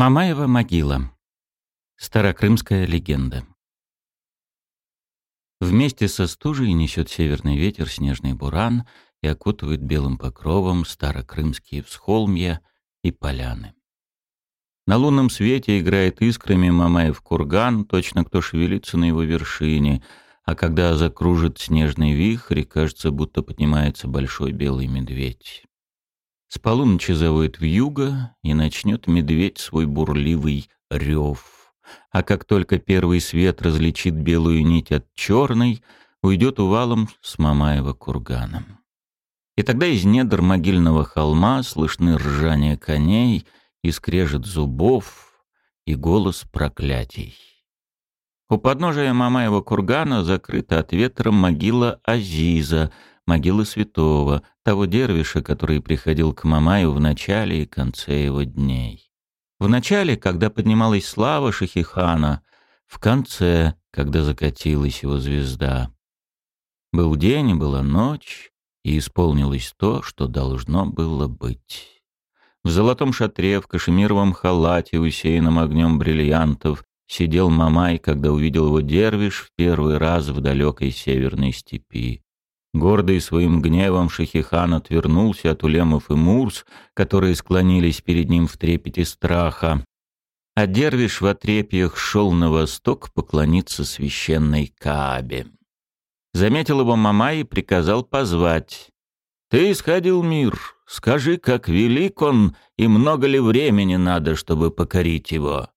Мамаева могила. Старокрымская легенда. Вместе со стужей несет северный ветер снежный буран и окутывает белым покровом старокрымские всхолмья и поляны. На лунном свете играет искрами Мамаев курган, точно кто шевелится на его вершине, а когда закружит снежный вихрь, кажется, будто поднимается большой белый медведь. С полуночи завоет вьюга, и начнет медведь свой бурливый рев. А как только первый свет различит белую нить от черной, уйдет увалом с Мамаева курганом. И тогда из недр могильного холма слышны ржание коней и скрежет зубов, и голос проклятий. У подножия Мамаева кургана закрыта от ветра могила Азиза — могилы святого, того дервиша, который приходил к Мамаю в начале и конце его дней. В начале, когда поднималась слава Шахихана, в конце, когда закатилась его звезда. Был день и была ночь, и исполнилось то, что должно было быть. В золотом шатре, в кашемировом халате, усеянном огнем бриллиантов, сидел Мамай, когда увидел его дервиш в первый раз в далекой северной степи. Гордый своим гневом Шахихан отвернулся от улемов и мурс, которые склонились перед ним в трепете страха. А дервиш в отрепьях шел на восток поклониться священной Каабе. Заметил его Мамай и приказал позвать. «Ты исходил мир, скажи, как велик он и много ли времени надо, чтобы покорить его?»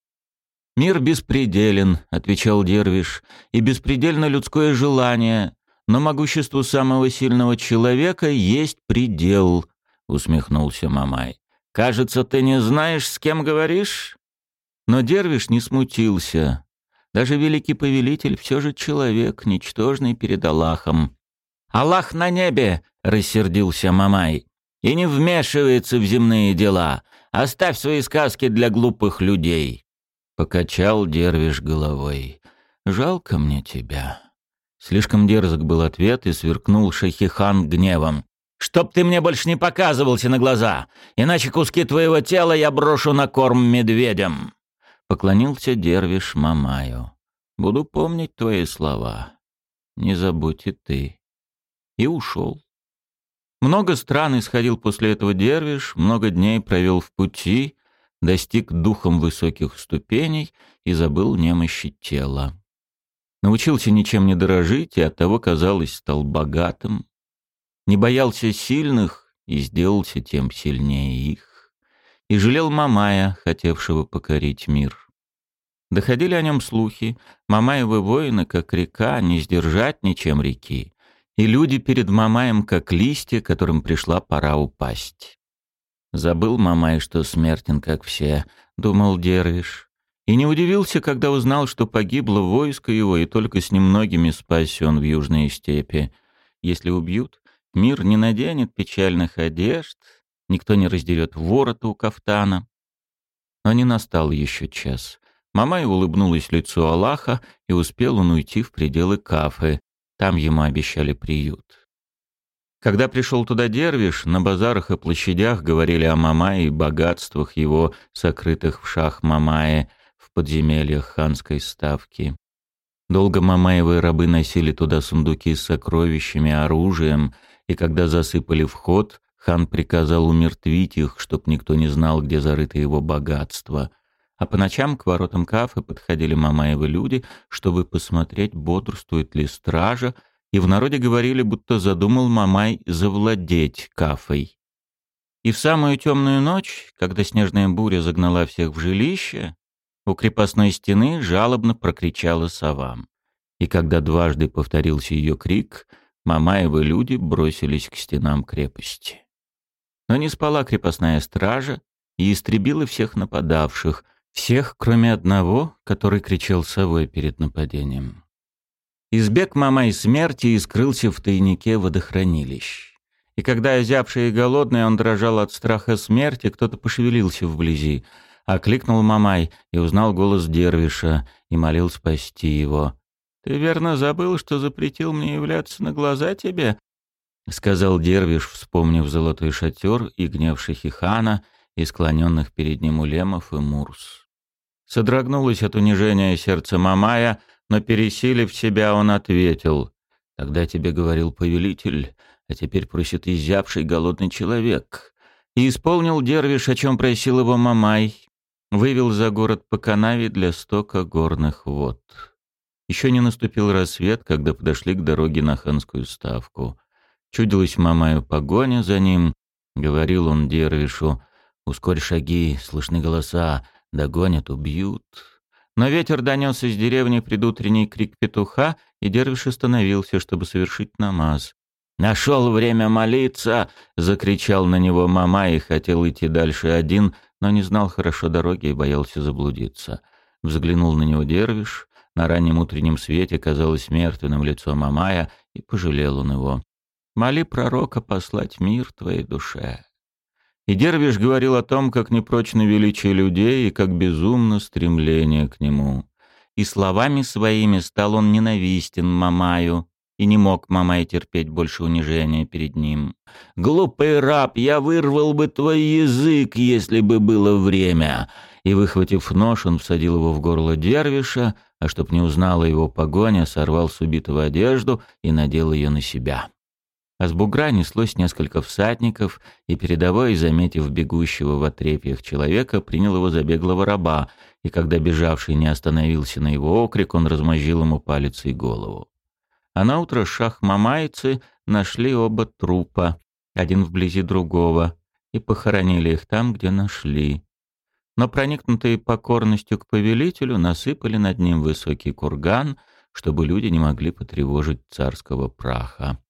«Мир беспределен», — отвечал Дервиш, — «и беспредельно людское желание, но могуществу самого сильного человека есть предел, усмехнулся Мамай. Кажется, ты не знаешь, с кем говоришь? Но Дервиш не смутился. Даже великий повелитель все же человек, ничтожный перед Аллахом. «Аллах на небе!» — рассердился Мамай. «И не вмешивается в земные дела. Оставь свои сказки для глупых людей». Покачал Дервиш головой. «Жалко мне тебя». Слишком дерзок был ответ и сверкнул Шахихан гневом. «Чтоб ты мне больше не показывался на глаза, иначе куски твоего тела я брошу на корм медведям!» Поклонился дервиш Мамаю. «Буду помнить твои слова. Не забудь и ты». И ушел. Много стран исходил после этого дервиш, много дней провел в пути, достиг духом высоких ступеней и забыл немощи тела. Научился ничем не дорожить и оттого, казалось, стал богатым. Не боялся сильных и сделался тем сильнее их. И жалел Мамая, хотевшего покорить мир. Доходили о нем слухи. Мамаевы воины, как река, не сдержать ничем реки. И люди перед Мамаем, как листья, которым пришла пора упасть. Забыл Мамай, что смертен, как все, думал Дервиш. И не удивился, когда узнал, что погибло войско его, и только с немногими спасся он в южные степи. Если убьют, мир не наденет печальных одежд, никто не раздерет ворота у кафтана. Но не настал еще час. Мамай улыбнулась лицу Аллаха, и успел он уйти в пределы кафе. Там ему обещали приют. Когда пришел туда Дервиш, на базарах и площадях говорили о Мамае и богатствах его, сокрытых в шах Мамае — в подземельях ханской ставки. Долго Мамаевы рабы носили туда сундуки с сокровищами, оружием, и когда засыпали вход, хан приказал умертвить их, чтоб никто не знал, где зарыто его богатство. А по ночам к воротам кафе подходили Мамаевы люди, чтобы посмотреть, бодрствует ли стража, и в народе говорили, будто задумал Мамай завладеть кафой. И в самую темную ночь, когда снежная буря загнала всех в жилище, у крепостной стены жалобно прокричала сова. И когда дважды повторился ее крик, Мамаевы люди бросились к стенам крепости. Но не спала крепостная стража и истребила всех нападавших, всех, кроме одного, который кричал совой перед нападением. Избег Мамай смерти и скрылся в тайнике водохранилищ. И когда, озябший и голодный, он дрожал от страха смерти, кто-то пошевелился вблизи — Окликнул Мамай и узнал голос Дервиша и молил спасти его. «Ты верно забыл, что запретил мне являться на глаза тебе?» — сказал Дервиш, вспомнив золотой шатер и гнев Шахихана, и склоненных перед ним улемов и мурс. Содрогнулось от унижения сердце Мамая, но, пересилив себя, он ответил. «Тогда тебе говорил повелитель, а теперь просит изябший голодный человек». И исполнил дервиш, о чем просил его Мамай. Вывел за город по канаве для стока горных вод. Еще не наступил рассвет, когда подошли к дороге на ханскую ставку. Чудилась Мамаю погоня за ним. Говорил он дервишу, «Ускорь шаги, слышны голоса, догонят, убьют». Но ветер донес из деревни предутренний крик петуха, и дервиш остановился, чтобы совершить намаз. «Нашел время молиться!» — закричал на него мама и хотел идти дальше один, но не знал хорошо дороги и боялся заблудиться. Взглянул на него дервиш, на раннем утреннем свете казалось мертвенным лицо Мамая, и пожалел он его. «Моли пророка послать мир твоей душе». И Дервиш говорил о том, как непрочно величие людей и как безумно стремление к нему. И словами своими стал он ненавистен Мамаю, и не мог Мамай терпеть больше унижения перед ним. «Глупый раб, я вырвал бы твой язык, если бы было время!» И, выхватив нож, он всадил его в горло Дервиша, а чтоб не узнала его погоня, сорвал с убитого одежду и надел ее на себя. А с бугра неслось несколько всадников, и передовой, заметив бегущего в отрепьях человека, принял его за беглого раба, и когда бежавший не остановился на его окрик, он размозжил ему палец и голову. А наутро шах-мамайцы нашли оба трупа, один вблизи другого, и похоронили их там, где нашли. Но проникнутые покорностью к повелителю насыпали над ним высокий курган, чтобы люди не могли потревожить царского праха.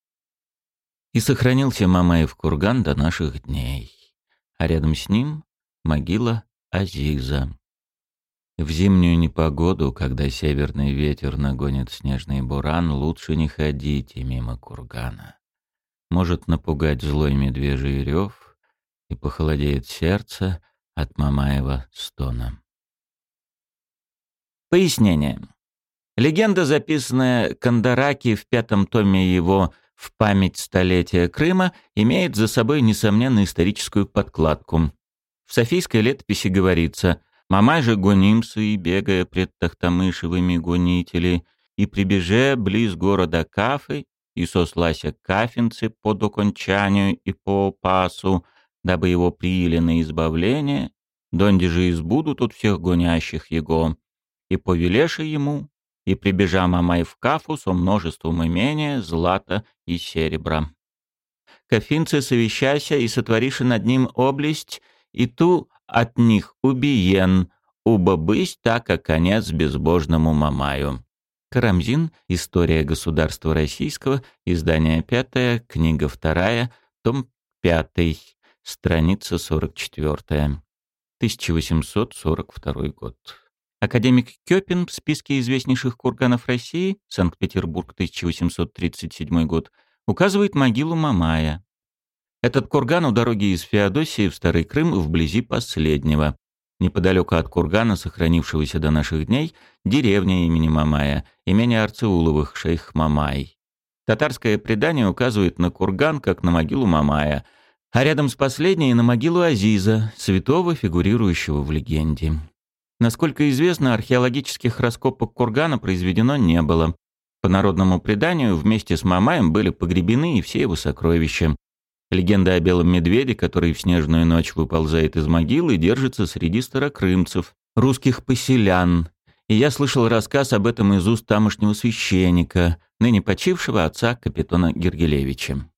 И сохранился Мамаев курган до наших дней. А рядом с ним могила Азиза. В зимнюю непогоду, когда северный ветер нагонит снежный буран, лучше не ходите мимо кургана. Может напугать злой медвежий рев, и похолодеет сердце от Мамаева стона. Пояснение. Легенда, записанная Кандараки в пятом томе его в память столетия Крыма имеет за собой, несомненно, историческую подкладку. В Софийской летописи говорится «Мамай же гонимся и бегая пред Тахтамышевыми гонители, и прибеже близ города Кафы, и сослася кафинцы по докончанию и по пасу, дабы его приили на избавление, донде же избудут от всех гонящих его, и повелеше ему, и прибежа Мамай в Кафу со множеством имения, злата и серебра. Кафинцы совещася и сотвориши над ним область, и ту от них убиен, уба так, как конец безбожному Мамаю. Карамзин. История государства российского. Издание пятое. Книга вторая. Том пятый. Страница сорок четвертая. 1842 год. Академик Кёпин в списке известнейших курганов России, Санкт-Петербург, 1837 год, указывает могилу Мамая. Этот курган у дороги из Феодосии в Старый Крым вблизи последнего. Неподалеку от кургана, сохранившегося до наших дней, деревня имени Мамая, имение Арцеуловых, шейх Мамай. Татарское предание указывает на курган как на могилу Мамая, а рядом с последней на могилу Азиза, святого, фигурирующего в легенде. Насколько известно, археологических раскопок кургана произведено не было. По народному преданию, вместе с Мамаем были погребены и все его сокровища. Легенда о белом медведе, который в снежную ночь выползает из могилы, держится среди старокрымцев, русских поселян. И я слышал рассказ об этом из уст тамошнего священника, ныне почившего отца капитана Гергелевича.